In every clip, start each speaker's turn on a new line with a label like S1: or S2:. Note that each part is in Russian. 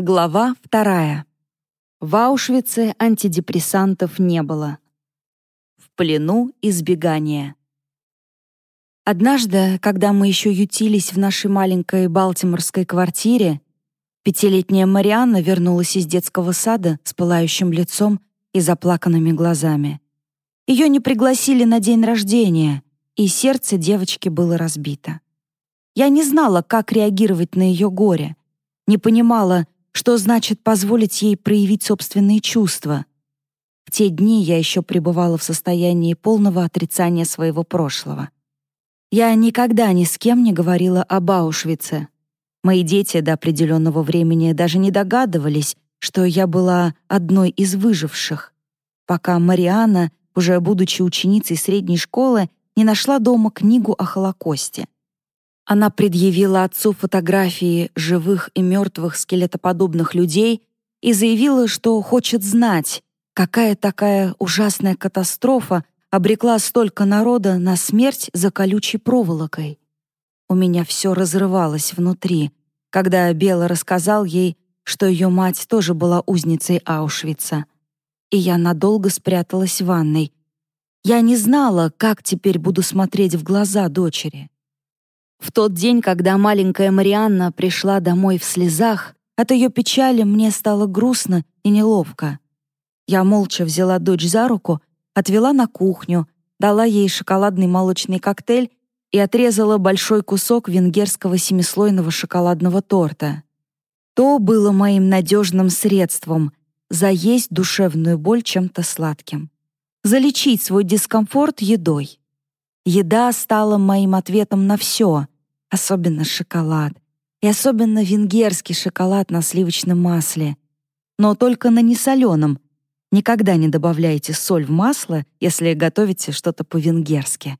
S1: Глава вторая. В Аушвице антидепрессантов не было. В плену избегания. Однажды, когда мы еще ютились в нашей маленькой балтиморской квартире, пятилетняя Марианна вернулась из детского сада с пылающим лицом и заплаканными глазами. Ее не пригласили на день рождения, и сердце девочки было разбито. Я не знала, как реагировать на ее горе, не понимала, что значит позволить ей проявить собственные чувства. В те дни я еще пребывала в состоянии полного отрицания своего прошлого. Я никогда ни с кем не говорила об Аушвице. Мои дети до определенного времени даже не догадывались, что я была одной из выживших, пока Мариана, уже будучи ученицей средней школы, не нашла дома книгу о Холокосте. Она предъявила отцу фотографии живых и мертвых скелетоподобных людей и заявила, что хочет знать, какая такая ужасная катастрофа обрекла столько народа на смерть за колючей проволокой. У меня все разрывалось внутри, когда Бела рассказал ей, что ее мать тоже была узницей Аушвица. И я надолго спряталась в ванной. Я не знала, как теперь буду смотреть в глаза дочери. В тот день, когда маленькая Марианна пришла домой в слезах, от ее печали мне стало грустно и неловко. Я молча взяла дочь за руку, отвела на кухню, дала ей шоколадный молочный коктейль и отрезала большой кусок венгерского семислойного шоколадного торта. То было моим надежным средством — заесть душевную боль чем-то сладким. Залечить свой дискомфорт едой. Еда стала моим ответом на все, особенно шоколад. И особенно венгерский шоколад на сливочном масле. Но только на несоленом. Никогда не добавляйте соль в масло, если готовите что-то по-венгерски.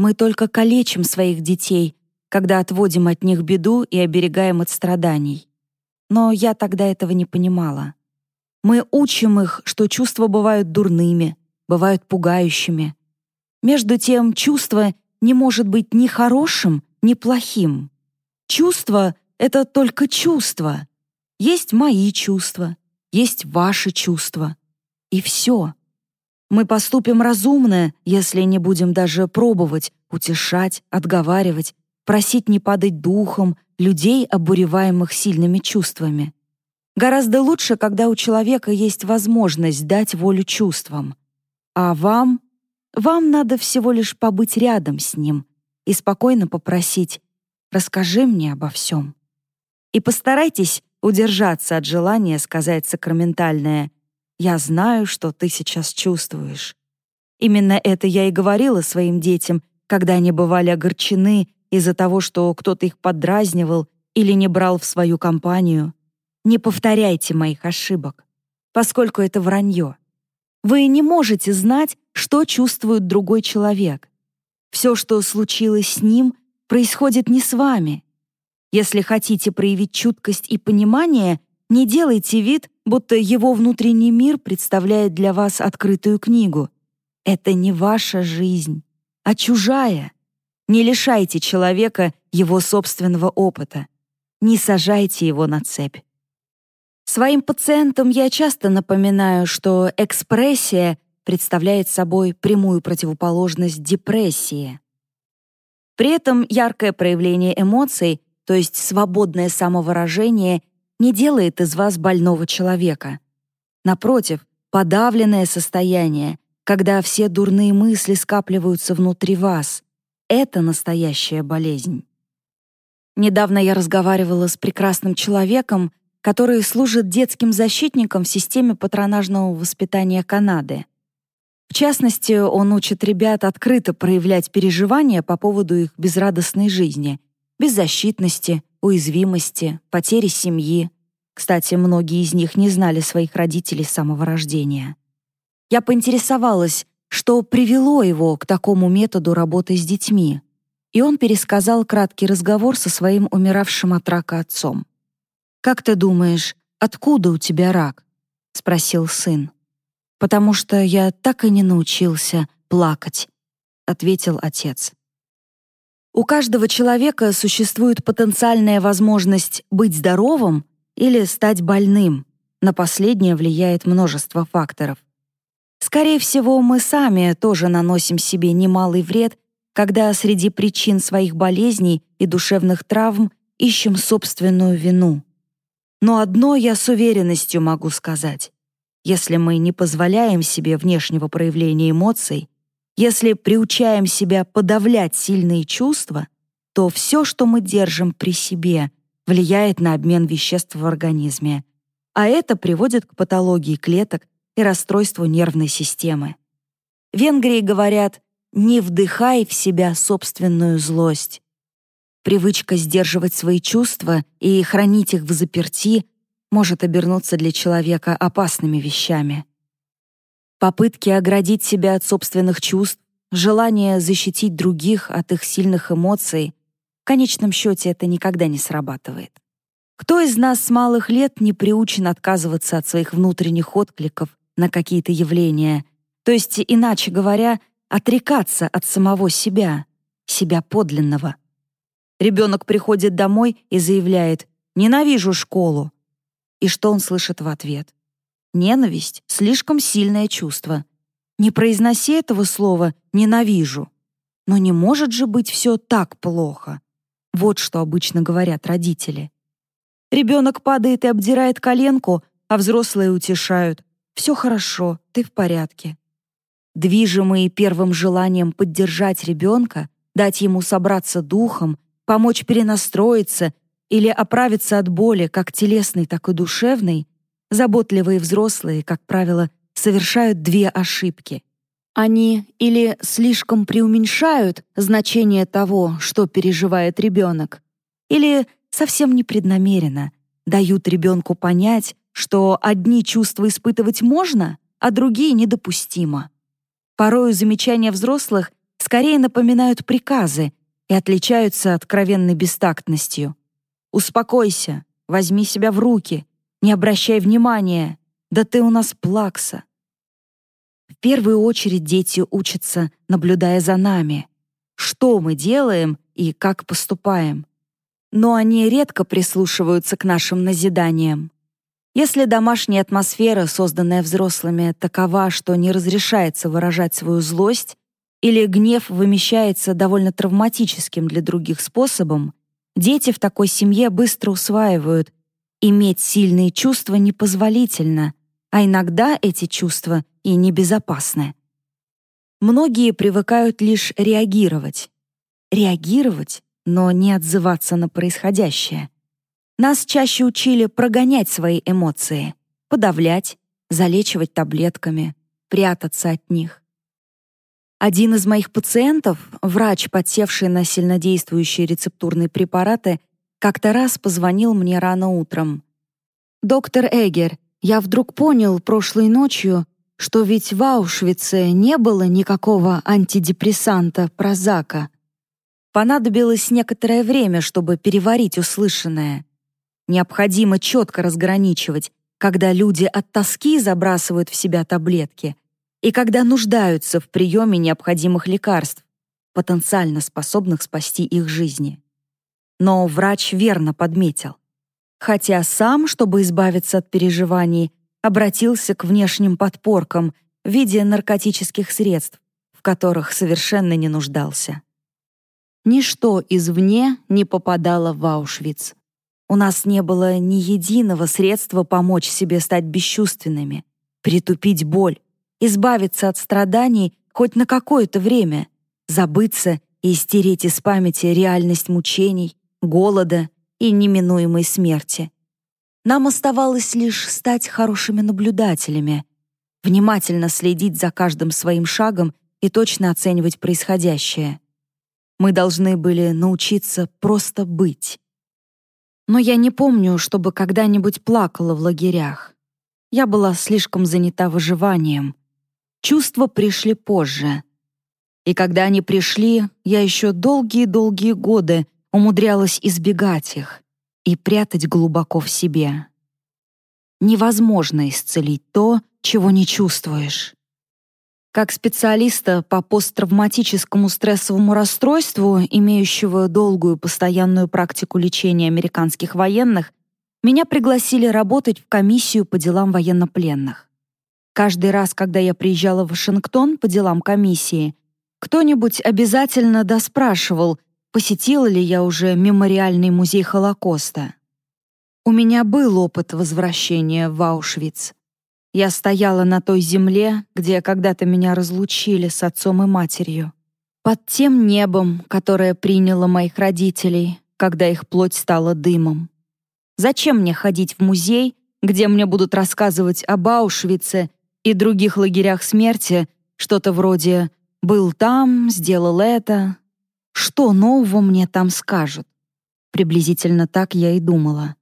S1: Мы только калечим своих детей, когда отводим от них беду и оберегаем от страданий. Но я тогда этого не понимала. Мы учим их, что чувства бывают дурными, бывают пугающими, между тем, чувство не может быть ни хорошим, ни плохим. Чувство — это только чувство. Есть мои чувства, есть ваши чувства. И все. Мы поступим разумно, если не будем даже пробовать, утешать, отговаривать, просить не падать духом людей, обуреваемых сильными чувствами. Гораздо лучше, когда у человека есть возможность дать волю чувствам. А вам вам надо всего лишь побыть рядом с ним и спокойно попросить «расскажи мне обо всем». И постарайтесь удержаться от желания сказать сакраментальное «я знаю, что ты сейчас чувствуешь». Именно это я и говорила своим детям, когда они бывали огорчены из-за того, что кто-то их подразнивал или не брал в свою компанию. Не повторяйте моих ошибок, поскольку это вранье. Вы не можете знать, что чувствует другой человек. Все, что случилось с ним, происходит не с вами. Если хотите проявить чуткость и понимание, не делайте вид, будто его внутренний мир представляет для вас открытую книгу. Это не ваша жизнь, а чужая. Не лишайте человека его собственного опыта. Не сажайте его на цепь. Своим пациентам я часто напоминаю, что экспрессия представляет собой прямую противоположность депрессии. При этом яркое проявление эмоций, то есть свободное самовыражение, не делает из вас больного человека. Напротив, подавленное состояние, когда все дурные мысли скапливаются внутри вас, это настоящая болезнь. Недавно я разговаривала с прекрасным человеком, который служит детским защитником в системе патронажного воспитания Канады. В частности, он учит ребят открыто проявлять переживания по поводу их безрадостной жизни, беззащитности, уязвимости, потери семьи. Кстати, многие из них не знали своих родителей с самого рождения. Я поинтересовалась, что привело его к такому методу работы с детьми, и он пересказал краткий разговор со своим умиравшим от рака отцом. «Как ты думаешь, откуда у тебя рак?» — спросил сын. «Потому что я так и не научился плакать», — ответил отец. У каждого человека существует потенциальная возможность быть здоровым или стать больным. На последнее влияет множество факторов. Скорее всего, мы сами тоже наносим себе немалый вред, когда среди причин своих болезней и душевных травм ищем собственную вину. Но одно я с уверенностью могу сказать. Если мы не позволяем себе внешнего проявления эмоций, если приучаем себя подавлять сильные чувства, то все, что мы держим при себе, влияет на обмен веществ в организме, а это приводит к патологии клеток и расстройству нервной системы. В Венгрии говорят «не вдыхай в себя собственную злость». Привычка сдерживать свои чувства и хранить их в заперти может обернуться для человека опасными вещами. Попытки оградить себя от собственных чувств, желание защитить других от их сильных эмоций, в конечном счете это никогда не срабатывает. Кто из нас с малых лет не приучен отказываться от своих внутренних откликов на какие-то явления, то есть, иначе говоря, отрекаться от самого себя, себя подлинного? Ребенок приходит домой и заявляет «ненавижу школу». И что он слышит в ответ? Ненависть — слишком сильное чувство. Не произноси этого слова «ненавижу». Но не может же быть все так плохо. Вот что обычно говорят родители. Ребенок падает и обдирает коленку, а взрослые утешают. «Все хорошо, ты в порядке». Движимые первым желанием поддержать ребенка, дать ему собраться духом, помочь перенастроиться или оправиться от боли, как телесной, так и душевной, заботливые взрослые, как правило, совершают две ошибки. Они или слишком преуменьшают значение того, что переживает ребенок, или совсем непреднамеренно дают ребенку понять, что одни чувства испытывать можно, а другие недопустимо. Порою замечания взрослых скорее напоминают приказы, и отличаются откровенной бестактностью. «Успокойся, возьми себя в руки, не обращай внимания, да ты у нас плакса». В первую очередь дети учатся, наблюдая за нами, что мы делаем и как поступаем. Но они редко прислушиваются к нашим назиданиям. Если домашняя атмосфера, созданная взрослыми, такова, что не разрешается выражать свою злость, или гнев вымещается довольно травматическим для других способом, дети в такой семье быстро усваивают, иметь сильные чувства непозволительно, а иногда эти чувства и небезопасны. Многие привыкают лишь реагировать. Реагировать, но не отзываться на происходящее. Нас чаще учили прогонять свои эмоции, подавлять, залечивать таблетками, прятаться от них. Один из моих пациентов, врач, подсевший на сильнодействующие рецептурные препараты, как-то раз позвонил мне рано утром. «Доктор Эгер, я вдруг понял прошлой ночью, что ведь в Аушвице не было никакого антидепрессанта Прозака. Понадобилось некоторое время, чтобы переварить услышанное. Необходимо четко разграничивать, когда люди от тоски забрасывают в себя таблетки, и когда нуждаются в приеме необходимых лекарств, потенциально способных спасти их жизни. Но врач верно подметил. Хотя сам, чтобы избавиться от переживаний, обратился к внешним подпоркам в виде наркотических средств, в которых совершенно не нуждался. Ничто извне не попадало в Аушвиц. У нас не было ни единого средства помочь себе стать бесчувственными, притупить боль, избавиться от страданий хоть на какое-то время, забыться и стереть из памяти реальность мучений, голода и неминуемой смерти. Нам оставалось лишь стать хорошими наблюдателями, внимательно следить за каждым своим шагом и точно оценивать происходящее. Мы должны были научиться просто быть. Но я не помню, чтобы когда-нибудь плакала в лагерях. Я была слишком занята выживанием, Чувства пришли позже. И когда они пришли, я еще долгие-долгие годы умудрялась избегать их и прятать глубоко в себе. Невозможно исцелить то, чего не чувствуешь. Как специалиста по посттравматическому стрессовому расстройству, имеющего долгую постоянную практику лечения американских военных, меня пригласили работать в комиссию по делам военнопленных. Каждый раз, когда я приезжала в Вашингтон по делам комиссии, кто-нибудь обязательно доспрашивал, посетила ли я уже мемориальный музей Холокоста. У меня был опыт возвращения в Аушвиц. Я стояла на той земле, где когда-то меня разлучили с отцом и матерью. Под тем небом, которое приняло моих родителей, когда их плоть стала дымом. Зачем мне ходить в музей, где мне будут рассказывать об Аушвице и других лагерях смерти, что-то вроде «был там, сделал это». Что нового мне там скажут? Приблизительно так я и думала.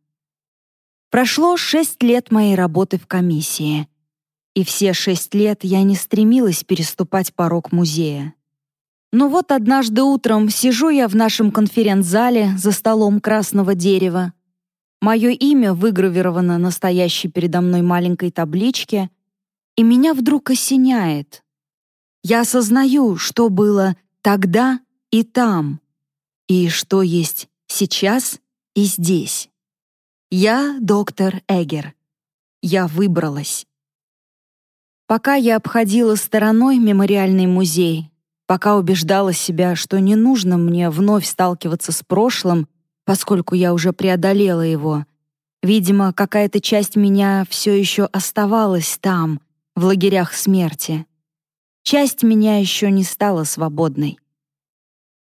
S1: Прошло шесть лет моей работы в комиссии. И все шесть лет я не стремилась переступать порог музея. Но вот однажды утром сижу я в нашем конференц-зале за столом красного дерева. Мое имя выгравировано на стоящей передо мной маленькой табличке, и меня вдруг осеняет. Я осознаю, что было тогда и там, и что есть сейчас и здесь. Я доктор Эггер. Я выбралась. Пока я обходила стороной мемориальный музей, пока убеждала себя, что не нужно мне вновь сталкиваться с прошлым, поскольку я уже преодолела его, видимо, какая-то часть меня все еще оставалась там, в лагерях смерти. Часть меня еще не стала свободной.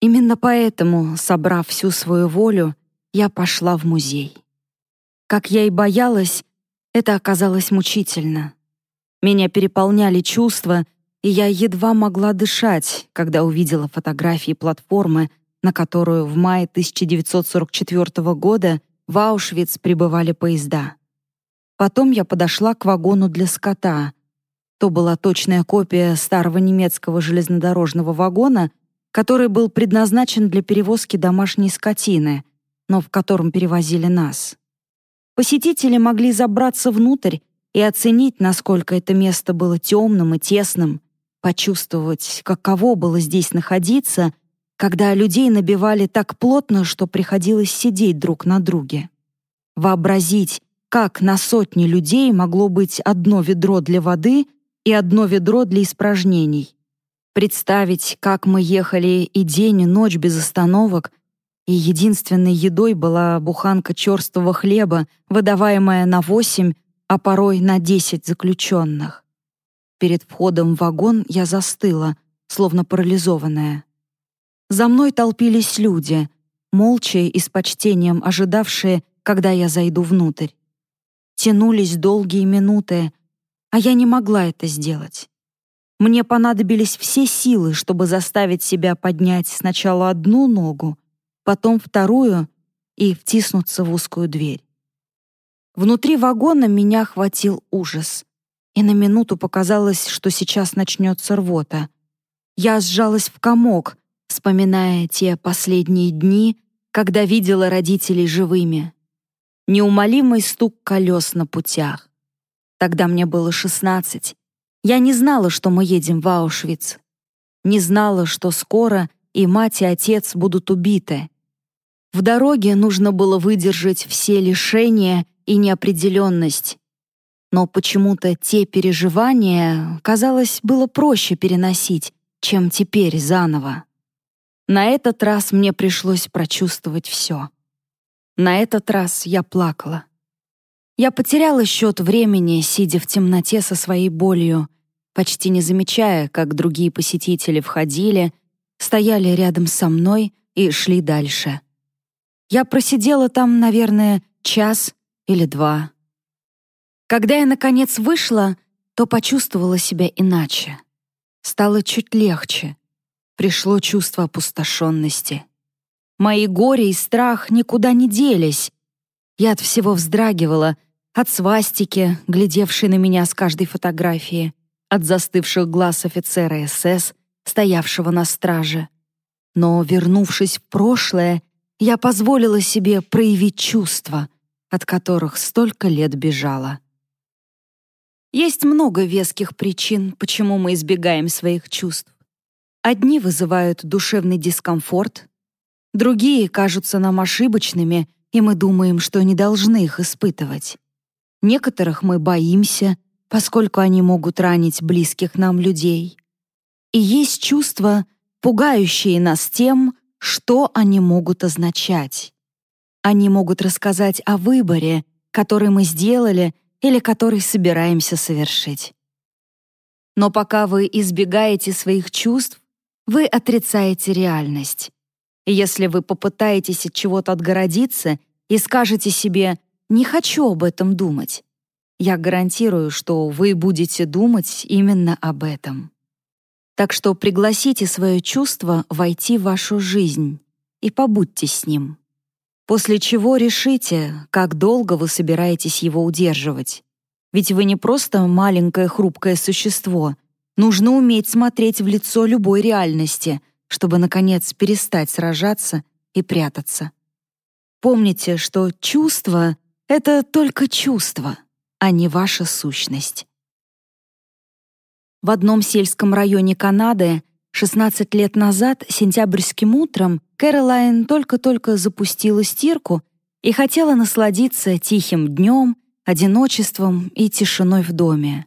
S1: Именно поэтому, собрав всю свою волю, я пошла в музей. Как я и боялась, это оказалось мучительно. Меня переполняли чувства, и я едва могла дышать, когда увидела фотографии платформы, на которую в мае 1944 года в Аушвиц прибывали поезда. Потом я подошла к вагону для скота. То была точная копия старого немецкого железнодорожного вагона, который был предназначен для перевозки домашней скотины, но в котором перевозили нас. Посетители могли забраться внутрь и оценить, насколько это место было темным и тесным, почувствовать, каково было здесь находиться, когда людей набивали так плотно, что приходилось сидеть друг на друге. Вообразить, как на сотни людей могло быть одно ведро для воды и одно ведро для испражнений. Представить, как мы ехали и день, и ночь без остановок — и единственной едой была буханка черствого хлеба, выдаваемая на восемь, а порой на десять заключенных. Перед входом в вагон я застыла, словно парализованная. За мной толпились люди, молча и с почтением ожидавшие, когда я зайду внутрь. Тянулись долгие минуты, а я не могла это сделать. Мне понадобились все силы, чтобы заставить себя поднять сначала одну ногу, потом вторую и втиснуться в узкую дверь. Внутри вагона меня охватил ужас, и на минуту показалось, что сейчас начнется рвота. Я сжалась в комок, вспоминая те последние дни, когда видела родителей живыми. Неумолимый стук колес на путях. Тогда мне было шестнадцать. Я не знала, что мы едем в Аушвиц. Не знала, что скоро и мать, и отец будут убиты. В дороге нужно было выдержать все лишения и неопределенность. Но почему-то те переживания, казалось, было проще переносить, чем теперь заново. На этот раз мне пришлось прочувствовать все. На этот раз я плакала. Я потеряла счет времени, сидя в темноте со своей болью, почти не замечая, как другие посетители входили, стояли рядом со мной и шли дальше. Я просидела там, наверное, час или два. Когда я, наконец, вышла, то почувствовала себя иначе. Стало чуть легче. Пришло чувство опустошенности. Мои горе и страх никуда не делись. Я от всего вздрагивала, от свастики, глядевшей на меня с каждой фотографии, от застывших глаз офицера СС, стоявшего на страже. Но, вернувшись в прошлое, я позволила себе проявить чувства, от которых столько лет бежала. Есть много веских причин, почему мы избегаем своих чувств. Одни вызывают душевный дискомфорт, другие кажутся нам ошибочными, и мы думаем, что не должны их испытывать. Некоторых мы боимся, поскольку они могут ранить близких нам людей. И есть чувства, пугающие нас тем, что они могут означать. Они могут рассказать о выборе, который мы сделали или который собираемся совершить. Но пока вы избегаете своих чувств, вы отрицаете реальность. Если вы попытаетесь от чего-то отгородиться и скажете себе «не хочу об этом думать», я гарантирую, что вы будете думать именно об этом. Так что пригласите свое чувство войти в вашу жизнь и побудьте с ним. После чего решите, как долго вы собираетесь его удерживать. Ведь вы не просто маленькое хрупкое существо. Нужно уметь смотреть в лицо любой реальности, чтобы, наконец, перестать сражаться и прятаться. Помните, что чувство — это только чувство, а не ваша сущность. В одном сельском районе Канады 16 лет назад, сентябрьским утром, Кэролайн только-только запустила стирку и хотела насладиться тихим днем, одиночеством и тишиной в доме,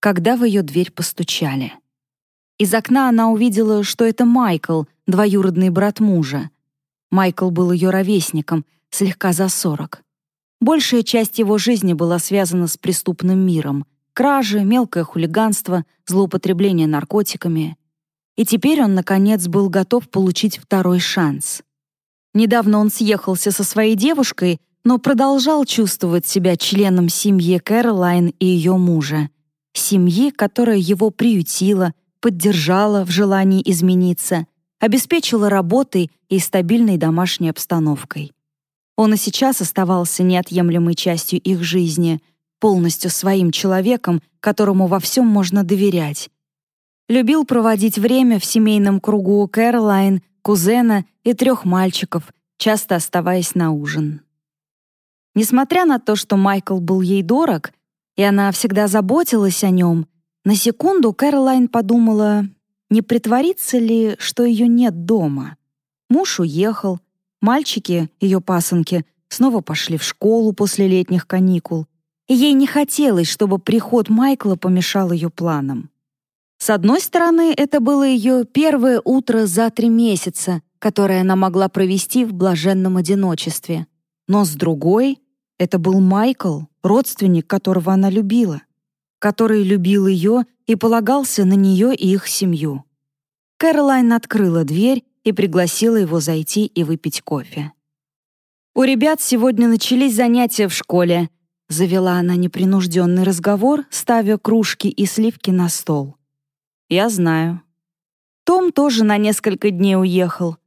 S1: когда в ее дверь постучали. Из окна она увидела, что это Майкл, двоюродный брат мужа. Майкл был ее ровесником, слегка за сорок. Большая часть его жизни была связана с преступным миром, Кражи, мелкое хулиганство, злоупотребление наркотиками. И теперь он, наконец, был готов получить второй шанс. Недавно он съехался со своей девушкой, но продолжал чувствовать себя членом семьи Кэролайн и ее мужа. Семьи, которая его приютила, поддержала в желании измениться, обеспечила работой и стабильной домашней обстановкой. Он и сейчас оставался неотъемлемой частью их жизни — полностью своим человеком, которому во всем можно доверять. Любил проводить время в семейном кругу Кэролайн, кузена и трех мальчиков, часто оставаясь на ужин. Несмотря на то, что Майкл был ей дорог, и она всегда заботилась о нем, на секунду Кэролайн подумала, не притворится ли, что ее нет дома. Муж уехал, мальчики, ее пасынки, снова пошли в школу после летних каникул, ей не хотелось, чтобы приход Майкла помешал ее планам. С одной стороны, это было ее первое утро за три месяца, которое она могла провести в блаженном одиночестве. Но с другой, это был Майкл, родственник, которого она любила, который любил ее и полагался на нее и их семью. Кэролайн открыла дверь и пригласила его зайти и выпить кофе. «У ребят сегодня начались занятия в школе», Завела она непринужденный разговор, ставя кружки и сливки на стол. «Я знаю». Том тоже на несколько дней уехал.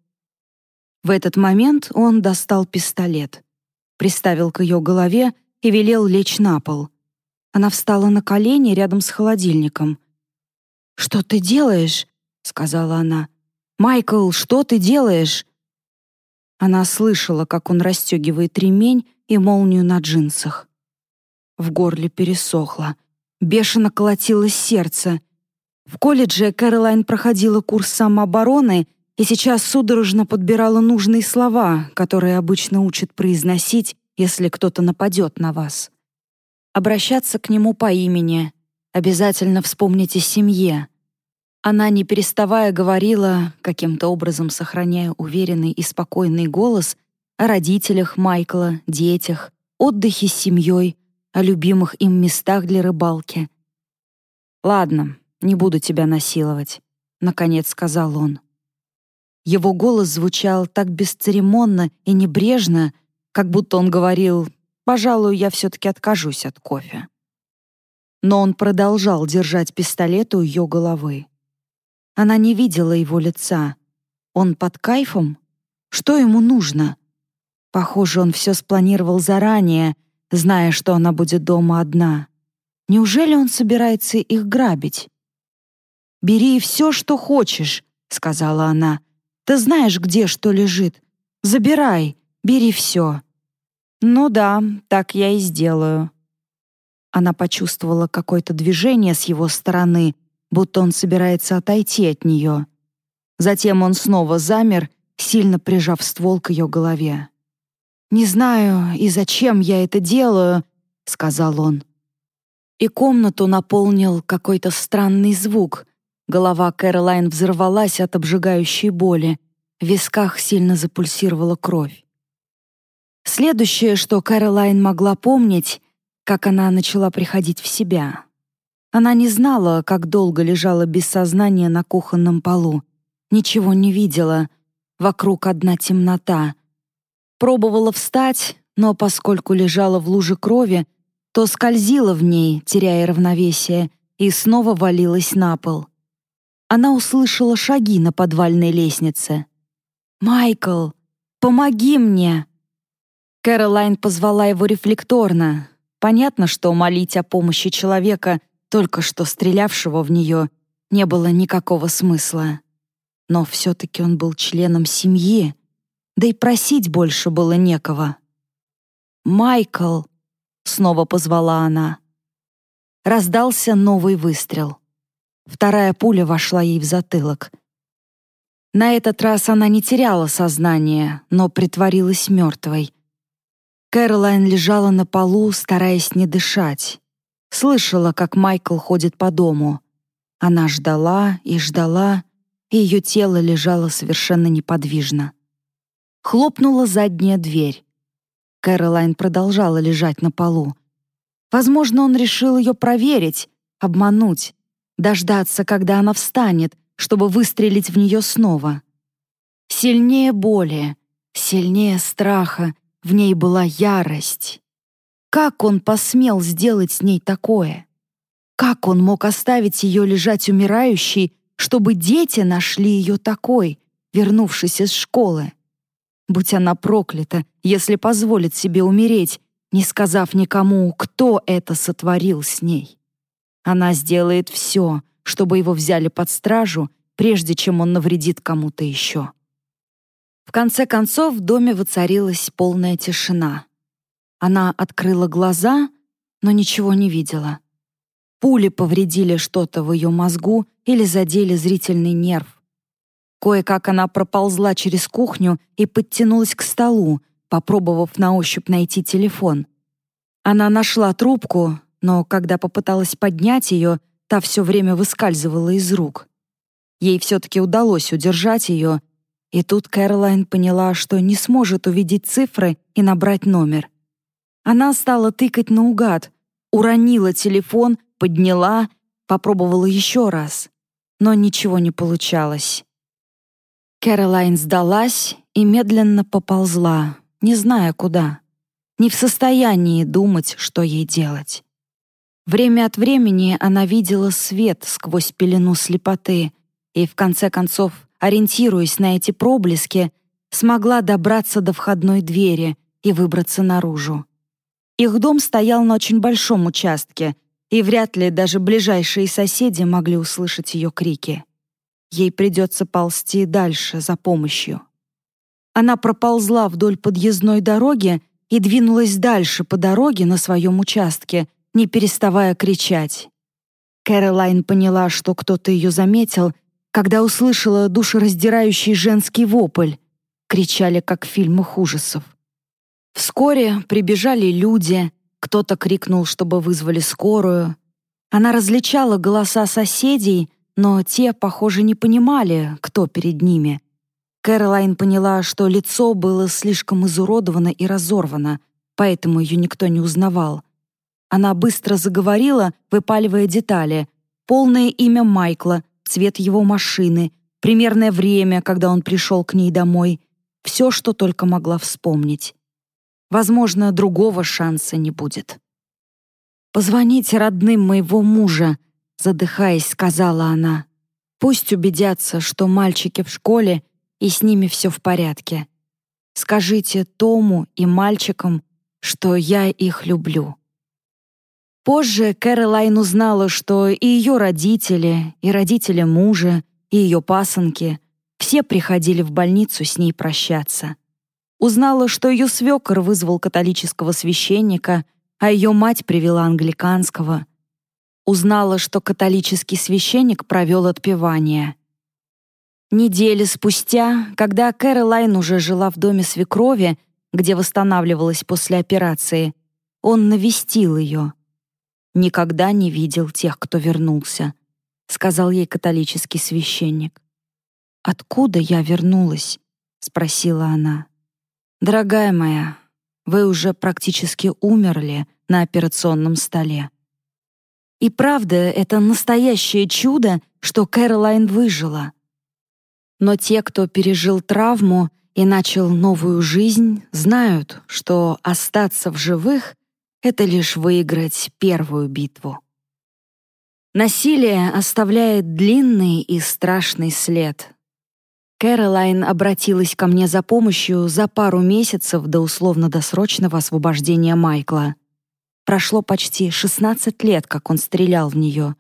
S1: В этот момент он достал пистолет, приставил к ее голове и велел лечь на пол. Она встала на колени рядом с холодильником. «Что ты делаешь?» — сказала она. «Майкл, что ты делаешь?» Она слышала, как он расстегивает ремень и молнию на джинсах. В горле пересохло. Бешено колотилось сердце. В колледже Кэролайн проходила курс самообороны и сейчас судорожно подбирала нужные слова, которые обычно учат произносить, если кто-то нападет на вас. Обращаться к нему по имени. Обязательно вспомните семье. Она, не переставая, говорила, каким-то образом сохраняя уверенный и спокойный голос, о родителях Майкла, детях, отдыхе с семьей, о любимых им местах для рыбалки. «Ладно, не буду тебя насиловать», — наконец сказал он. Его голос звучал так бесцеремонно и небрежно, как будто он говорил «пожалуй, я все-таки откажусь от кофе». Но он продолжал держать пистолет у ее головы. Она не видела его лица. Он под кайфом? Что ему нужно? Похоже, он все спланировал заранее, зная, что она будет дома одна. Неужели он собирается их грабить? «Бери все, что хочешь», — сказала она. «Ты знаешь, где что лежит. Забирай, бери все». «Ну да, так я и сделаю». Она почувствовала какое-то движение с его стороны, будто он собирается отойти от нее. Затем он снова замер, сильно прижав ствол к ее голове. «Не знаю, и зачем я это делаю», — сказал он. И комнату наполнил какой-то странный звук. Голова Кэролайн взорвалась от обжигающей боли. В висках сильно запульсировала кровь. Следующее, что Кэролайн могла помнить, как она начала приходить в себя. Она не знала, как долго лежала без сознания на кухонном полу. Ничего не видела. Вокруг одна темнота. Пробовала встать, но поскольку лежала в луже крови, то скользила в ней, теряя равновесие, и снова валилась на пол. Она услышала шаги на подвальной лестнице. «Майкл, помоги мне!» Кэролайн позвала его рефлекторно. Понятно, что молить о помощи человека, только что стрелявшего в нее, не было никакого смысла. Но все-таки он был членом семьи, да и просить больше было некого. «Майкл!» снова позвала она. Раздался новый выстрел. Вторая пуля вошла ей в затылок. На этот раз она не теряла сознание, но притворилась мертвой. Кэролайн лежала на полу, стараясь не дышать. Слышала, как Майкл ходит по дому. Она ждала и ждала, и ее тело лежало совершенно неподвижно. Хлопнула задняя дверь. Кэролайн продолжала лежать на полу. Возможно, он решил ее проверить, обмануть, дождаться, когда она встанет, чтобы выстрелить в нее снова. Сильнее боли, сильнее страха, в ней была ярость. Как он посмел сделать с ней такое? Как он мог оставить ее лежать умирающей, чтобы дети нашли ее такой, вернувшись из школы? Будь она проклята, если позволит себе умереть, не сказав никому, кто это сотворил с ней. Она сделает все, чтобы его взяли под стражу, прежде чем он навредит кому-то еще. В конце концов в доме воцарилась полная тишина. Она открыла глаза, но ничего не видела. Пули повредили что-то в ее мозгу или задели зрительный нерв. Кое-как она проползла через кухню и подтянулась к столу, попробовав на ощупь найти телефон. Она нашла трубку, но когда попыталась поднять ее, та все время выскальзывала из рук. Ей все-таки удалось удержать ее, и тут Кэролайн поняла, что не сможет увидеть цифры и набрать номер. Она стала тыкать наугад, уронила телефон, подняла, попробовала еще раз. Но ничего не получалось. Кэролайн сдалась и медленно поползла, не зная куда. Не в состоянии думать, что ей делать. Время от времени она видела свет сквозь пелену слепоты и, в конце концов, ориентируясь на эти проблески, смогла добраться до входной двери и выбраться наружу. Их дом стоял на очень большом участке, и вряд ли даже ближайшие соседи могли услышать ее крики. Ей придется ползти дальше за помощью. Она проползла вдоль подъездной дороги и двинулась дальше по дороге на своем участке, не переставая кричать. Кэролайн поняла, что кто-то ее заметил, когда услышала душераздирающий женский вопль. Кричали, как в фильмах ужасов. Вскоре прибежали люди, кто-то крикнул, чтобы вызвали скорую. Она различала голоса соседей, но те, похоже, не понимали, кто перед ними. Кэролайн поняла, что лицо было слишком изуродовано и разорвано, поэтому ее никто не узнавал. Она быстро заговорила, выпаливая детали. Полное имя Майкла, цвет его машины, примерное время, когда он пришел к ней домой. Все, что только могла вспомнить. Возможно, другого шанса не будет. «Позвоните родным моего мужа», задыхаясь, сказала она. Пусть убедятся, что мальчики в школе и с ними все в порядке. Скажите Тому и мальчикам, что я их люблю. Позже Кэролайн узнала, что и ее родители, и родители мужа, и ее пасынки все приходили в больницу с ней прощаться. Узнала, что ее свекор вызвал католического священника, а ее мать привела англиканского — Узнала, что католический священник провел отпевание. Недели спустя, когда Кэролайн уже жила в доме свекрови, где восстанавливалась после операции, он навестил ее. «Никогда не видел тех, кто вернулся», — сказал ей католический священник. «Откуда я вернулась?» — спросила она. «Дорогая моя, вы уже практически умерли на операционном столе. И правда, это настоящее чудо, что Кэролайн выжила. Но те, кто пережил травму и начал новую жизнь, знают, что остаться в живых — это лишь выиграть первую битву. Насилие оставляет длинный и страшный след. Кэролайн обратилась ко мне за помощью за пару месяцев до условно-досрочного освобождения Майкла. Прошло почти 16 лет, как он стрелял в нее,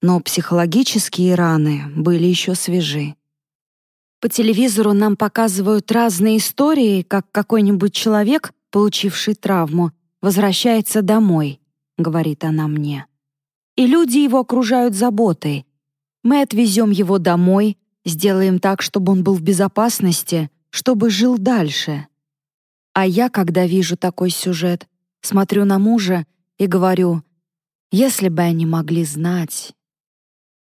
S1: но психологические раны были еще свежи. По телевизору нам показывают разные истории, как какой-нибудь человек, получивший травму, возвращается домой, говорит она мне. И люди его окружают заботой. Мы отвезем его домой, сделаем так, чтобы он был в безопасности, чтобы жил дальше. А я, когда вижу такой сюжет, смотрю на мужа и говорю, если бы они могли знать.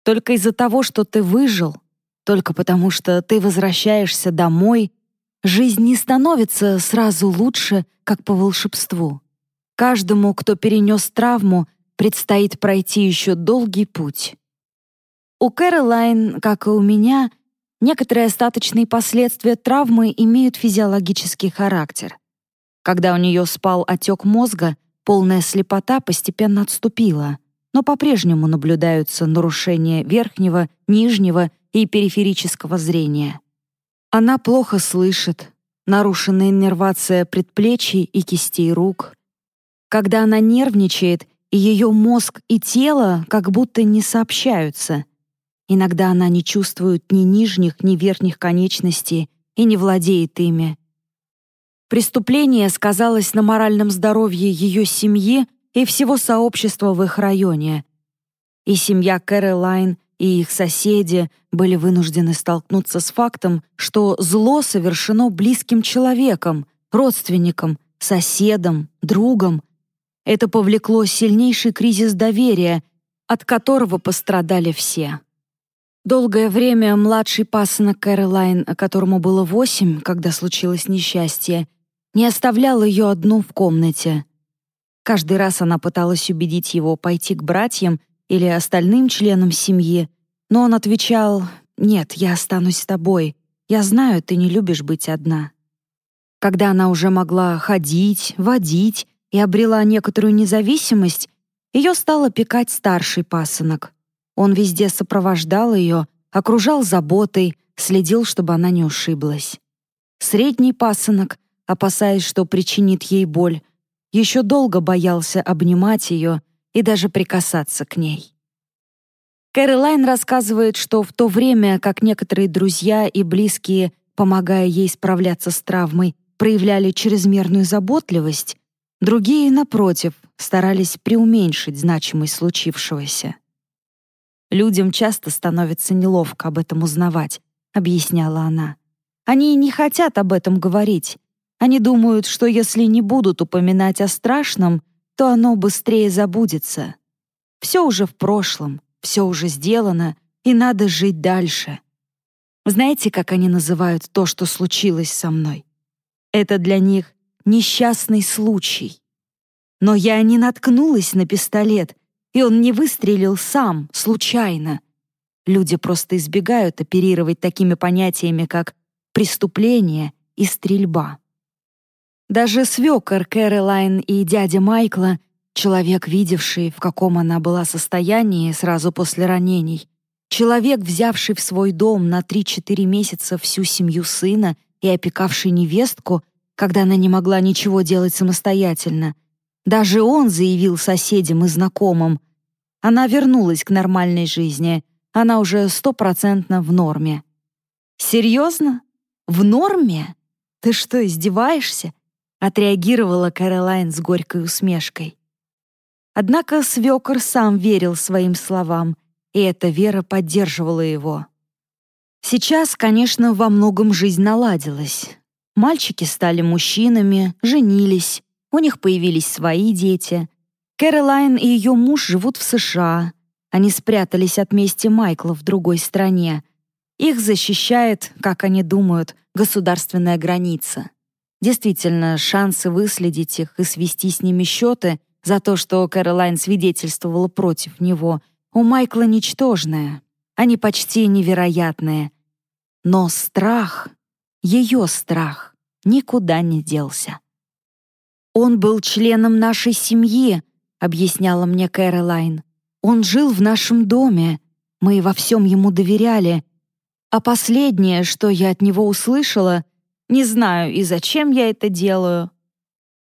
S1: Только из-за того, что ты выжил, только потому что ты возвращаешься домой, жизнь не становится сразу лучше, как по волшебству. Каждому, кто перенес травму, предстоит пройти еще долгий путь. У Кэролайн, как и у меня, некоторые остаточные последствия травмы имеют физиологический характер. Когда у нее спал отек мозга, полная слепота постепенно отступила, но по-прежнему наблюдаются нарушения верхнего, нижнего и периферического зрения. Она плохо слышит, нарушена иннервация предплечий и кистей рук. Когда она нервничает, ее мозг и тело как будто не сообщаются. Иногда она не чувствует ни нижних, ни верхних конечностей и не владеет ими. Преступление сказалось на моральном здоровье ее семьи и всего сообщества в их районе. И семья Кэролайн, и их соседи были вынуждены столкнуться с фактом, что зло совершено близким человеком, родственником, соседом, другом. Это повлекло сильнейший кризис доверия, от которого пострадали все. Долгое время младший пасынок Кэролайн, которому было восемь, когда случилось несчастье, не оставлял ее одну в комнате. Каждый раз она пыталась убедить его пойти к братьям или остальным членам семьи, но он отвечал «Нет, я останусь с тобой. Я знаю, ты не любишь быть одна». Когда она уже могла ходить, водить и обрела некоторую независимость, ее стал опекать старший пасынок. Он везде сопровождал ее, окружал заботой, следил, чтобы она не ушиблась. Средний пасынок опасаясь, что причинит ей боль, еще долго боялся обнимать ее и даже прикасаться к ней. Кэролайн рассказывает, что в то время, как некоторые друзья и близкие, помогая ей справляться с травмой, проявляли чрезмерную заботливость, другие, напротив, старались преуменьшить значимость случившегося. «Людям часто становится неловко об этом узнавать», — объясняла она. «Они не хотят об этом говорить, они думают, что если не будут упоминать о страшном, то оно быстрее забудется. Все уже в прошлом, все уже сделано, и надо жить дальше. Знаете, как они называют то, что случилось со мной? Это для них несчастный случай. Но я не наткнулась на пистолет, и он не выстрелил сам, случайно. Люди просто избегают оперировать такими понятиями, как преступление и стрельба. Даже свекор Кэролайн и дядя Майкла, человек, видевший, в каком она была состоянии сразу после ранений, человек, взявший в свой дом на 3-4 месяца всю семью сына и опекавший невестку, когда она не могла ничего делать самостоятельно, даже он заявил соседям и знакомым, она вернулась к нормальной жизни, она уже стопроцентно в норме. «Серьезно? В норме? Ты что, издеваешься? отреагировала Кэролайн с горькой усмешкой. Однако свекор сам верил своим словам, и эта вера поддерживала его. Сейчас, конечно, во многом жизнь наладилась. Мальчики стали мужчинами, женились, у них появились свои дети. Кэролайн и ее муж живут в США. Они спрятались от мести Майкла в другой стране. Их защищает, как они думают, государственная граница. Действительно, шансы выследить их и свести с ними счеты за то, что Кэролайн свидетельствовала против него, у Майкла ничтожные. Они почти невероятные. Но страх ее страх никуда не делся. «Он был членом нашей семьи», — объясняла мне Кэролайн. «Он жил в нашем доме. Мы во всем ему доверяли. А последнее, что я от него услышала, не знаю и зачем я это делаю.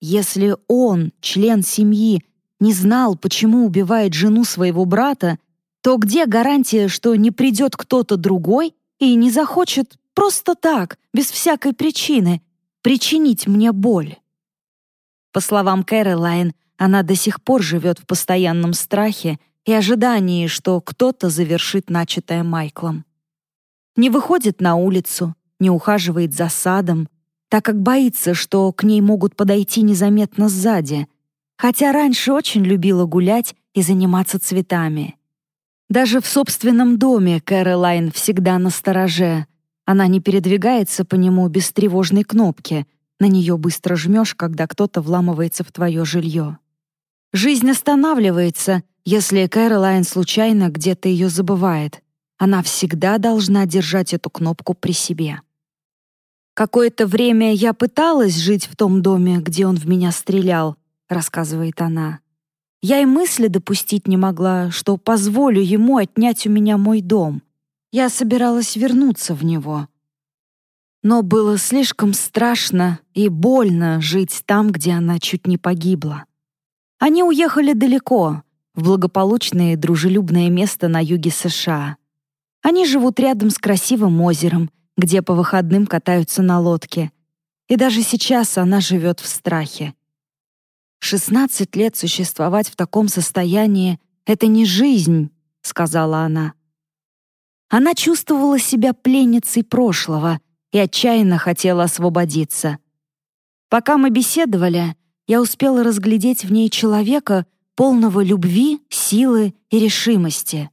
S1: Если он, член семьи, не знал, почему убивает жену своего брата, то где гарантия, что не придет кто-то другой и не захочет Просто так, без всякой причины, причинить мне боль. По словам Кэролайн, она до сих пор живет в постоянном страхе и ожидании, что кто-то завершит начатое Майклом. Не выходит на улицу, не ухаживает за садом, так как боится, что к ней могут подойти незаметно сзади, хотя раньше очень любила гулять и заниматься цветами. Даже в собственном доме Кэролайн всегда на стороже, она не передвигается по нему без тревожной кнопки. На нее быстро жмешь, когда кто-то вламывается в твое жилье. Жизнь останавливается, если Кэролайн случайно где-то ее забывает. Она всегда должна держать эту кнопку при себе. «Какое-то время я пыталась жить в том доме, где он в меня стрелял», — рассказывает она. «Я и мысли допустить не могла, что позволю ему отнять у меня мой дом. Я собиралась вернуться в него. Но было слишком страшно и больно жить там, где она чуть не погибла. Они уехали далеко, в благополучное и дружелюбное место на юге США. Они живут рядом с красивым озером, где по выходным катаются на лодке. И даже сейчас она живет в страхе. 16 лет существовать в таком состоянии — это не жизнь, — сказала она. Она чувствовала себя пленницей прошлого и отчаянно хотела освободиться. Пока мы беседовали, я успела разглядеть в ней человека, полного любви, силы и решимости.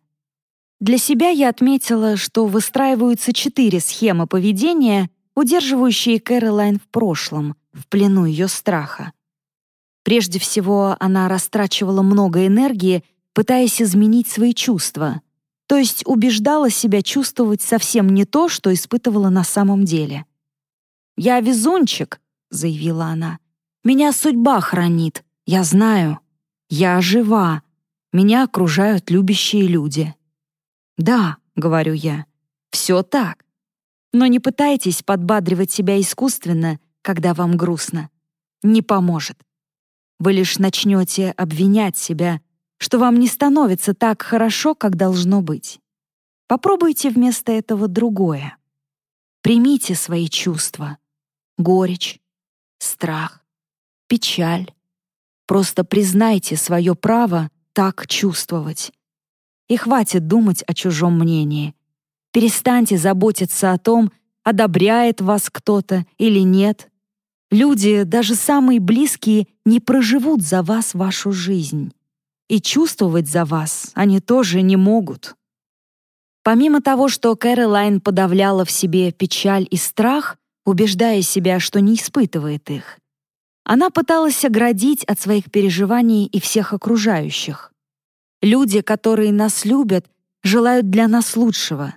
S1: Для себя я отметила, что выстраиваются четыре схемы поведения, удерживающие Кэролайн в прошлом, в плену ее страха. Прежде всего, она растрачивала много энергии, пытаясь изменить свои чувства то есть убеждала себя чувствовать совсем не то, что испытывала на самом деле. «Я везунчик», — заявила она. «Меня судьба хранит, я знаю. Я жива. Меня окружают любящие люди». «Да», — говорю я, — «все так. Но не пытайтесь подбадривать себя искусственно, когда вам грустно. Не поможет. Вы лишь начнете обвинять себя, что вам не становится так хорошо, как должно быть. Попробуйте вместо этого другое. Примите свои чувства. Горечь, страх, печаль. Просто признайте свое право так чувствовать. И хватит думать о чужом мнении. Перестаньте заботиться о том, одобряет вас кто-то или нет. Люди, даже самые близкие, не проживут за вас вашу жизнь и чувствовать за вас они тоже не могут. Помимо того, что Кэролайн подавляла в себе печаль и страх, убеждая себя, что не испытывает их, она пыталась оградить от своих переживаний и всех окружающих. Люди, которые нас любят, желают для нас лучшего.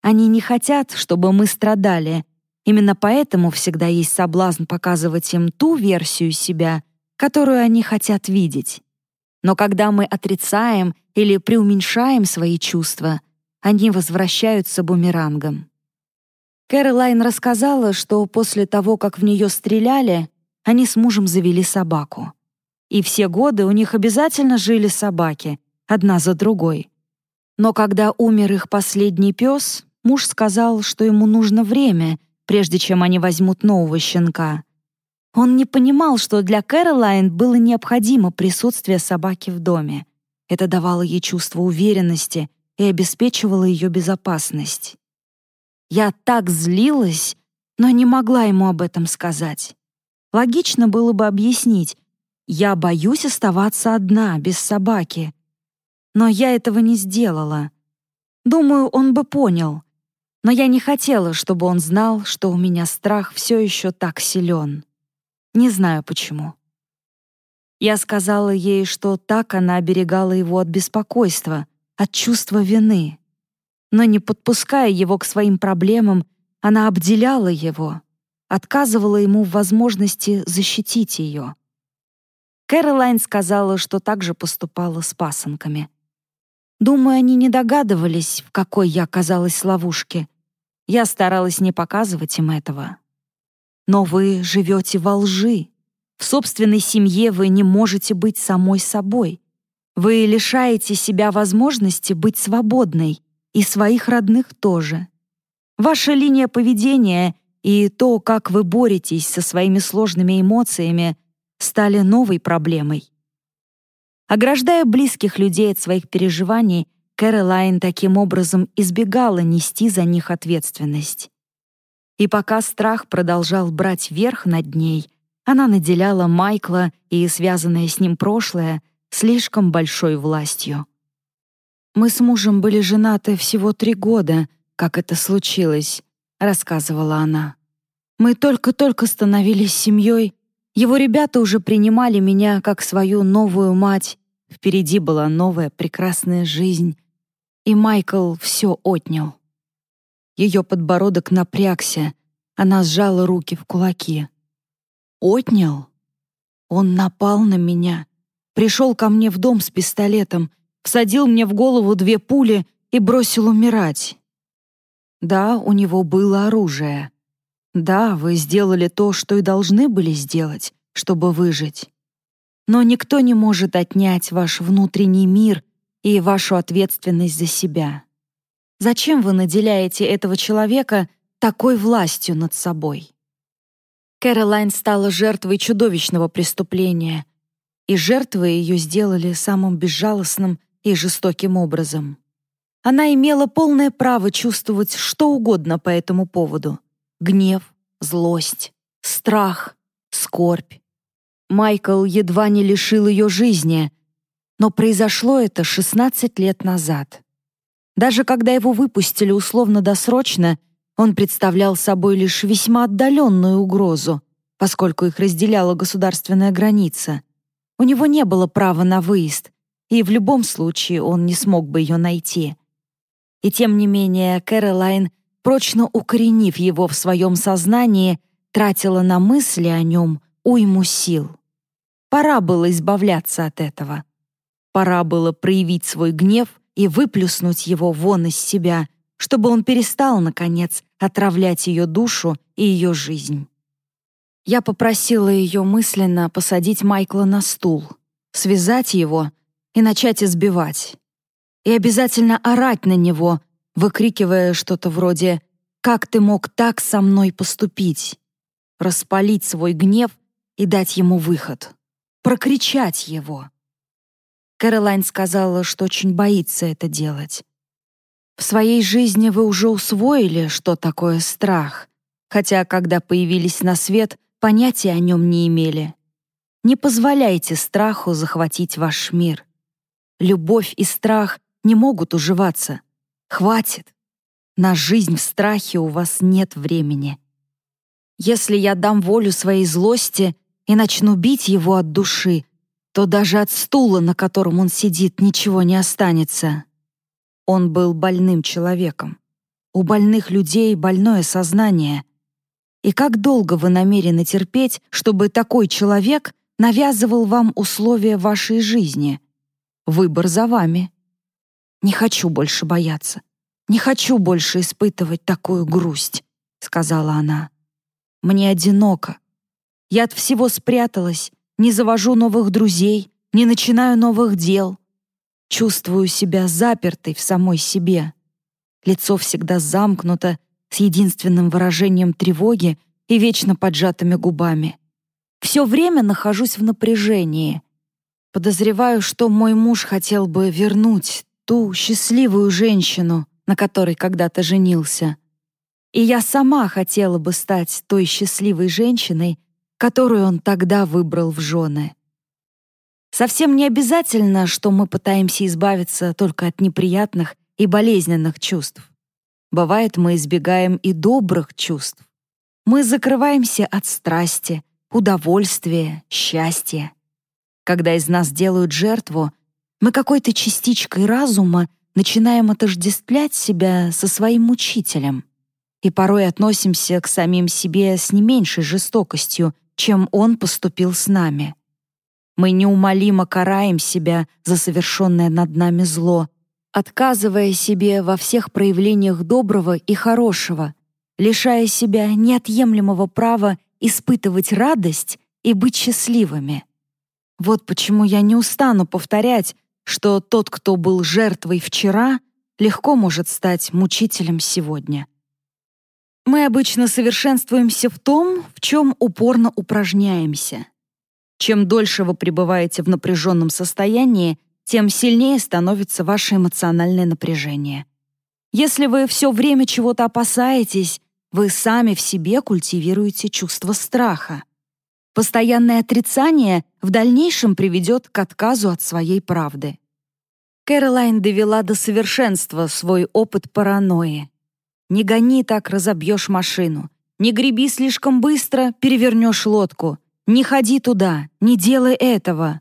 S1: Они не хотят, чтобы мы страдали. Именно поэтому всегда есть соблазн показывать им ту версию себя, которую они хотят видеть. Но когда мы отрицаем или преуменьшаем свои чувства, они возвращаются бумерангом. Кэролайн рассказала, что после того, как в нее стреляли, они с мужем завели собаку. И все годы у них обязательно жили собаки, одна за другой. Но когда умер их последний пес, муж сказал, что ему нужно время, прежде чем они возьмут нового щенка. Он не понимал, что для Кэролайн было необходимо присутствие собаки в доме. Это давало ей чувство уверенности и обеспечивало ее безопасность. Я так злилась, но не могла ему об этом сказать. Логично было бы объяснить, я боюсь оставаться одна, без собаки. Но я этого не сделала. Думаю, он бы понял. Но я не хотела, чтобы он знал, что у меня страх все еще так силен. Не знаю почему. Я сказала ей, что так она оберегала его от беспокойства, от чувства вины. Но не подпуская его к своим проблемам, она обделяла его, отказывала ему в возможности защитить ее. Кэролайн сказала, что так же поступала с пасынками. Думаю, они не догадывались, в какой я оказалась ловушке. Я старалась не показывать им этого. Но вы живете во лжи. В собственной семье вы не можете быть самой собой. Вы лишаете себя возможности быть свободной, и своих родных тоже. Ваша линия поведения и то, как вы боретесь со своими сложными эмоциями, стали новой проблемой. Ограждая близких людей от своих переживаний, Кэролайн таким образом избегала нести за них ответственность. И пока страх продолжал брать верх над ней, она наделяла Майкла и связанное с ним прошлое слишком большой властью. «Мы с мужем были женаты всего три года, как это случилось», — рассказывала она. «Мы только-только становились семьей, его ребята уже принимали меня как свою новую мать. Впереди была новая прекрасная жизнь. И Майкл все отнял. Ее подбородок напрягся. Она сжала руки в кулаки. «Отнял?» Он напал на меня. Пришел ко мне в дом с пистолетом, всадил мне в голову две пули и бросил умирать. Да, у него было оружие. Да, вы сделали то, что и должны были сделать, чтобы выжить. Но никто не может отнять ваш внутренний мир и вашу ответственность за себя. Зачем вы наделяете этого человека такой властью над собой? Кэролайн стала жертвой чудовищного преступления, и жертвы ее сделали самым безжалостным и жестоким образом. Она имела полное право чувствовать что угодно по этому поводу — гнев, злость, страх, скорбь. Майкл едва не лишил ее жизни, но произошло это 16 лет назад. Даже когда его выпустили условно-досрочно, он представлял собой лишь весьма отдаленную угрозу, поскольку их разделяла государственная граница. У него не было права на выезд, и в любом случае он не смог бы ее найти. И тем не менее Кэролайн прочно укоренив его в своем сознании, тратила на мысли о нем уйму сил. Пора было избавляться от этого. Пора было проявить свой гнев и выплюснуть его вон из себя, чтобы он перестал, наконец, отравлять ее душу и ее жизнь. Я попросила ее мысленно посадить Майкла на стул, связать его и начать избивать. И обязательно орать на него, выкрикивая что-то вроде «Как ты мог так со мной поступить?» Распалить свой гнев и дать ему выход. Прокричать его. Кэролайн сказала, что очень боится это делать. В своей жизни вы уже усвоили, что такое страх, хотя, когда появились на свет, понятия о нем не имели. Не позволяйте страху захватить ваш мир. Любовь и страх не могут уживаться — Хватит. На жизнь в страхе у вас нет времени. Если я дам волю своей злости и начну бить его от души, то даже от стула, на котором он сидит, ничего не останется. Он был больным человеком. У больных людей больное сознание. И как долго вы намерены терпеть, чтобы такой человек навязывал вам условия вашей жизни? Выбор за вами. Не хочу больше бояться. Не хочу больше испытывать такую грусть, сказала она. Мне одиноко. Я от всего спряталась, не завожу новых друзей, не начинаю новых дел. Чувствую себя запертой в самой себе. Лицо всегда замкнуто, с единственным выражением тревоги и вечно поджатыми губами. Все время нахожусь в напряжении. Подозреваю, что мой муж хотел бы вернуть ту счастливую женщину, на которой когда-то женился. И я сама хотела бы стать той счастливой женщиной, которую он тогда выбрал в жены. Совсем не обязательно, что мы пытаемся избавиться только от неприятных и болезненных чувств. Бывает, мы избегаем и добрых чувств. Мы закрываемся от страсти, удовольствия, счастья. Когда из нас делают жертву, мы какой-то частичкой разума начинаем отождествлять себя со своим мучителем и порой относимся к самим себе с не меньшей жестокостью, чем он поступил с нами. Мы неумолимо караем себя за совершенное над нами зло, отказывая себе во всех проявлениях доброго и хорошего, лишая себя неотъемлемого права испытывать радость и быть счастливыми. Вот почему я не устану повторять, что тот, кто был жертвой вчера, легко может стать мучителем сегодня. Мы обычно совершенствуемся в том, в чем упорно упражняемся. Чем дольше вы пребываете в напряженном состоянии, тем сильнее становится ваше эмоциональное напряжение. Если вы все время чего-то опасаетесь, вы сами в себе культивируете чувство страха. Постоянное отрицание в дальнейшем приведет к отказу от своей правды. Кэролайн довела до совершенства свой опыт паранойи. Не гони так, разобьешь машину. Не греби слишком быстро, перевернешь лодку. Не ходи туда, не делай этого.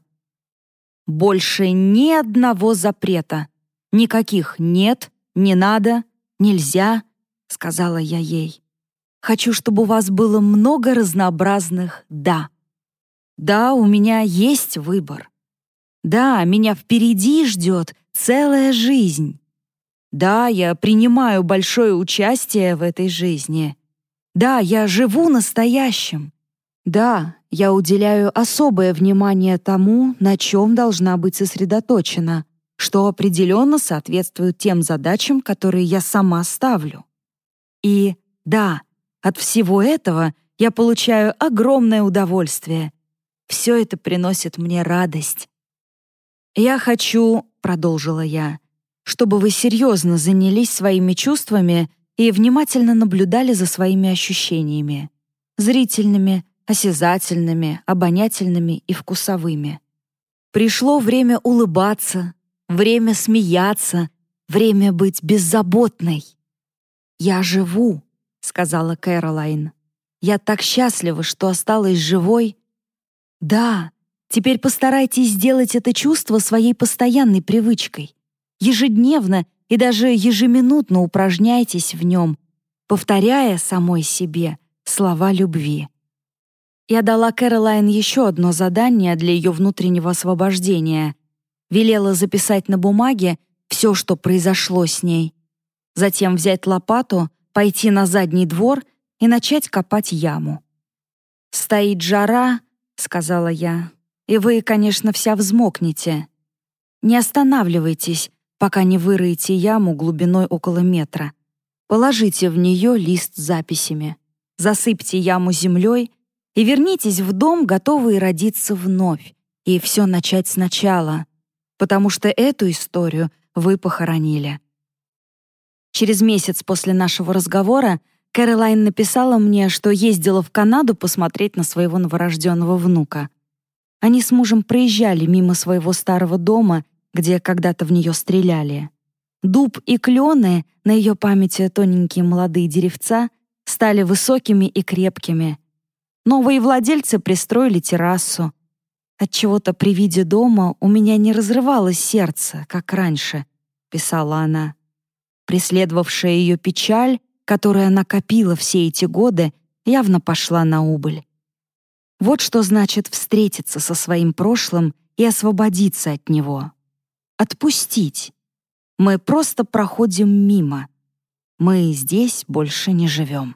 S1: Больше ни одного запрета. Никаких «нет», «не надо», «нельзя», — сказала я ей. Хочу, чтобы у вас было много разнообразных «да». Да, у меня есть выбор. Да, меня впереди ждет целая жизнь. Да, я принимаю большое участие в этой жизни. Да, я живу настоящим. Да, я уделяю особое внимание тому, на чем должна быть сосредоточена, что определенно соответствует тем задачам, которые я сама ставлю. И да, от всего этого я получаю огромное удовольствие. Все это приносит мне радость. «Я хочу», — продолжила я, «чтобы вы серьезно занялись своими чувствами и внимательно наблюдали за своими ощущениями. Зрительными, осязательными, обонятельными и вкусовыми. Пришло время улыбаться, время смеяться, время быть беззаботной. «Я живу», — сказала Кэролайн. «Я так счастлива, что осталась живой». «Да, теперь постарайтесь сделать это чувство своей постоянной привычкой. Ежедневно и даже ежеминутно упражняйтесь в нем, повторяя самой себе слова любви. Я дала Кэролайн еще одно задание для ее внутреннего освобождения. Велела записать на бумаге все, что произошло с ней. Затем взять лопату, пойти на задний двор и начать копать яму. «Стоит жара», — сказала я, — «и вы, конечно, вся взмокнете. Не останавливайтесь, пока не выроете яму глубиной около метра. Положите в нее лист с записями. Засыпьте яму землей и вернитесь в дом, готовые родиться вновь и все начать сначала, потому что эту историю вы похоронили. Через месяц после нашего разговора Кэролайн написала мне, что ездила в Канаду посмотреть на своего новорожденного внука. Они с мужем проезжали мимо своего старого дома, где когда-то в нее стреляли. Дуб и клены, на ее памяти тоненькие молодые деревца, стали высокими и крепкими, Новые владельцы пристроили террасу. От чего-то при виде дома у меня не разрывалось сердце, как раньше, писала она. Преследовавшая ее печаль, которую она копила все эти годы, явно пошла на убыль. Вот что значит встретиться со своим прошлым и освободиться от него. Отпустить. Мы просто проходим мимо. Мы здесь больше не живем.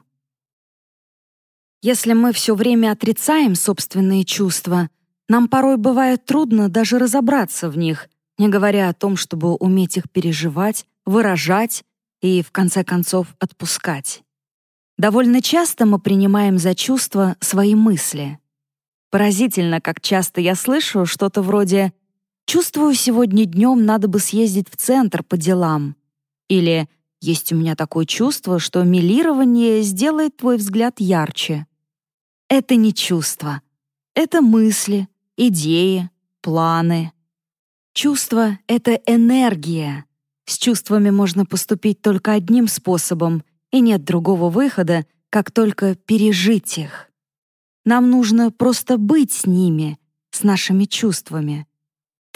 S1: Если мы все время отрицаем собственные чувства, нам порой бывает трудно даже разобраться в них, не говоря о том, чтобы уметь их переживать, выражать и, в конце концов, отпускать. Довольно часто мы принимаем за чувства свои мысли. Поразительно, как часто я слышу что-то вроде «Чувствую, сегодня днем надо бы съездить в центр по делам» или есть у меня такое чувство, что милирование сделает твой взгляд ярче. Это не чувство. Это мысли, идеи, планы. Чувство — это энергия. С чувствами можно поступить только одним способом, и нет другого выхода, как только пережить их. Нам нужно просто быть с ними, с нашими чувствами.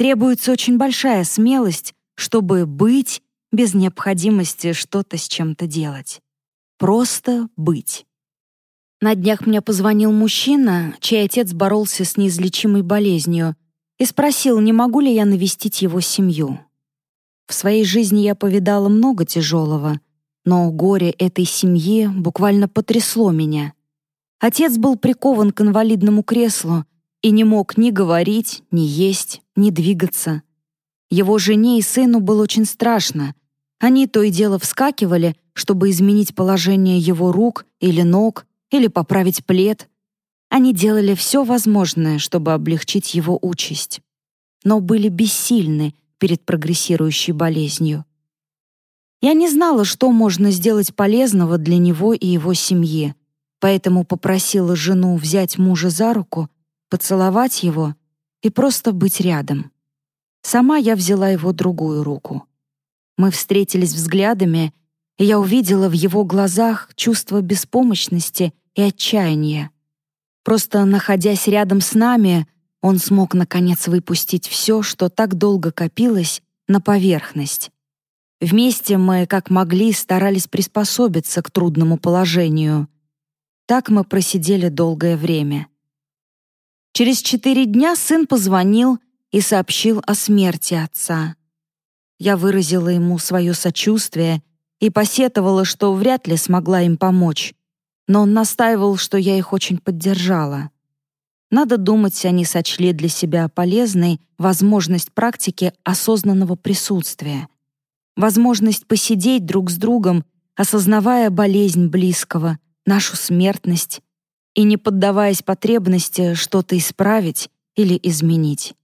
S1: Требуется очень большая смелость, чтобы быть без необходимости что-то с чем-то делать. Просто быть. На днях мне позвонил мужчина, чей отец боролся с неизлечимой болезнью, и спросил, не могу ли я навестить его семью. В своей жизни я повидала много тяжелого, но горе этой семьи буквально потрясло меня. Отец был прикован к инвалидному креслу и не мог ни говорить, ни есть, ни двигаться. Его жене и сыну было очень страшно. Они то и дело вскакивали, чтобы изменить положение его рук или ног, или поправить плед. Они делали все возможное, чтобы облегчить его участь. Но были бессильны перед прогрессирующей болезнью. Я не знала, что можно сделать полезного для него и его семьи, поэтому попросила жену взять мужа за руку, поцеловать его и просто быть рядом. Сама я взяла его другую руку. Мы встретились взглядами, и я увидела в его глазах чувство беспомощности и отчаяния. Просто находясь рядом с нами, он смог наконец выпустить все, что так долго копилось, на поверхность. Вместе мы, как могли, старались приспособиться к трудному положению. Так мы просидели долгое время. Через четыре дня сын позвонил и сообщил о смерти отца. Я выразила ему свое сочувствие и посетовала, что вряд ли смогла им помочь, но он настаивал, что я их очень поддержала. Надо думать, они сочли для себя полезной возможность практики осознанного присутствия — возможность посидеть друг с другом, осознавая болезнь близкого, нашу смертность и не поддаваясь потребности что-то исправить или изменить.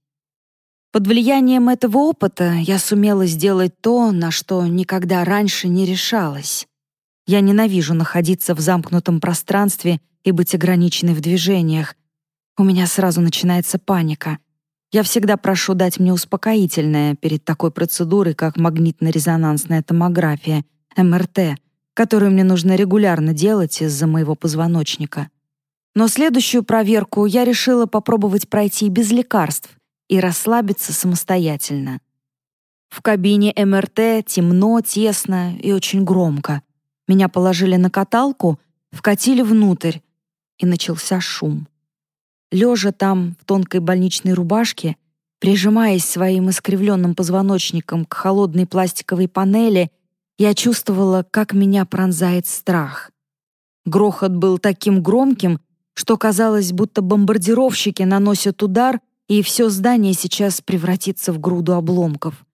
S1: Под влиянием этого опыта я сумела сделать то, на что никогда раньше не решалась. Я ненавижу находиться в замкнутом пространстве и быть ограниченной в движениях. У меня сразу начинается паника. Я всегда прошу дать мне успокоительное перед такой процедурой, как магнитно-резонансная томография, МРТ, которую мне нужно регулярно делать из-за моего позвоночника. Но следующую проверку я решила попробовать пройти без лекарств и расслабиться самостоятельно. В кабине МРТ темно, тесно и очень громко. Меня положили на каталку, вкатили внутрь, и начался шум. Лежа там, в тонкой больничной рубашке, прижимаясь своим искривленным позвоночником к холодной пластиковой панели, я чувствовала, как меня пронзает страх. Грохот был таким громким, что казалось, будто бомбардировщики наносят удар, и все здание сейчас превратится в груду обломков.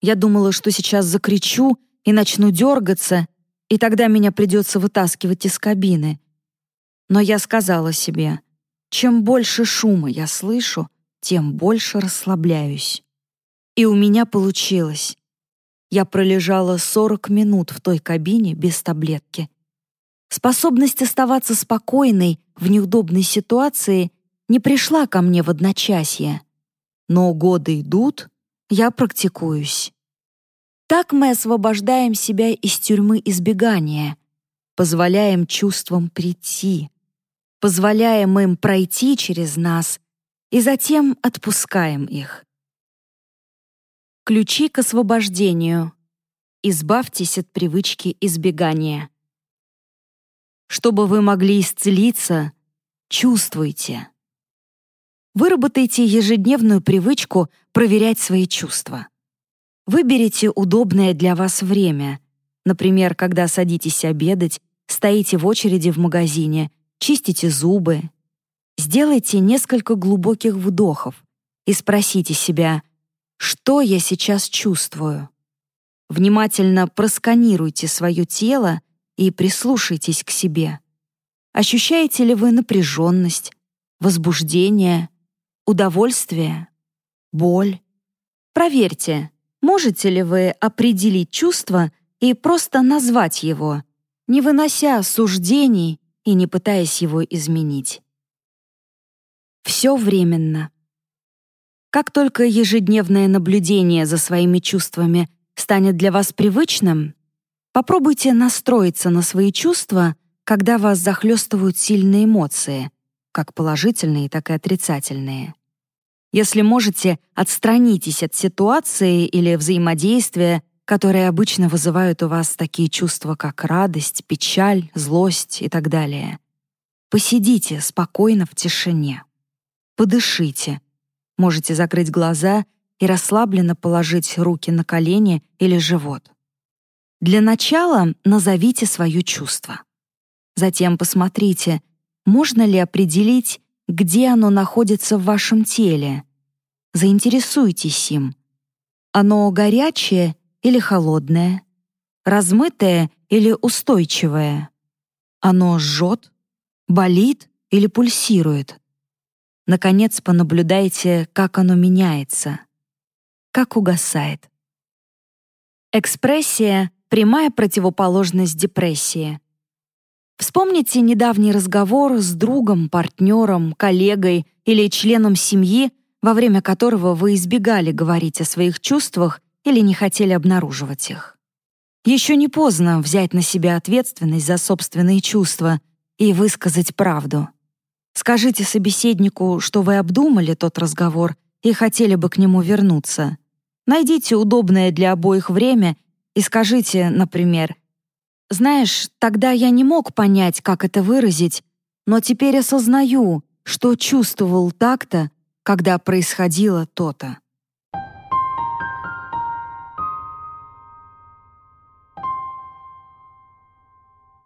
S1: Я думала, что сейчас закричу и начну дергаться, и тогда меня придется вытаскивать из кабины. Но я сказала себе — чем больше шума я слышу, тем больше расслабляюсь. И у меня получилось. Я пролежала 40 минут в той кабине без таблетки. Способность оставаться спокойной в неудобной ситуации не пришла ко мне в одночасье. Но годы идут, я практикуюсь. Так мы освобождаем себя из тюрьмы избегания, позволяем чувствам прийти, позволяем им пройти через нас и затем отпускаем их. Ключи к освобождению. Избавьтесь от привычки избегания. Чтобы вы могли исцелиться, чувствуйте. Выработайте ежедневную привычку проверять свои чувства. Выберите удобное для вас время, например, когда садитесь обедать, стоите в очереди в магазине чистите зубы. Сделайте несколько глубоких вдохов и спросите себя, что я сейчас чувствую. Внимательно просканируйте свое тело и прислушайтесь к себе. Ощущаете ли вы напряженность, возбуждение, удовольствие, боль? Проверьте, можете ли вы определить чувства, и просто назвать его, не вынося суждений и не пытаясь его изменить. Все временно. Как только ежедневное наблюдение за своими чувствами станет для вас привычным, попробуйте настроиться на свои чувства, когда вас захлестывают сильные эмоции, как положительные, так и отрицательные. Если можете, отстранитесь от ситуации или взаимодействия, которые обычно вызывают у вас такие чувства, как радость, печаль, злость и так далее. Посидите спокойно в тишине. Подышите. Можете закрыть глаза и расслабленно положить руки на колени или живот. Для начала назовите свое чувство. Затем посмотрите, можно ли определить, где оно находится в вашем теле. Заинтересуйтесь им. Оно горячее или холодное? Размытое или устойчивое? Оно жжет, болит или пульсирует? Наконец, понаблюдайте, как оно меняется, как угасает. Экспрессия — прямая противоположность депрессии. Вспомните недавний разговор с другом, партнером, коллегой или членом семьи, во время которого вы избегали говорить о своих чувствах или не хотели обнаруживать их. Еще не поздно взять на себя ответственность за собственные чувства и высказать правду. Скажите собеседнику, что вы обдумали тот разговор и хотели бы к нему вернуться. Найдите удобное для обоих время и скажите, например, «Знаешь, тогда я не мог понять, как это выразить, но теперь осознаю, что чувствовал так-то, когда происходило то-то».